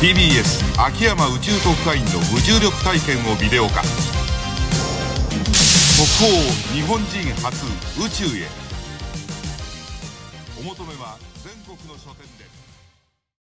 TBS 秋山宇宙特派員の無重力体験をビデオ化。国宝日本人初宇宙へ。お求めは全国の書店で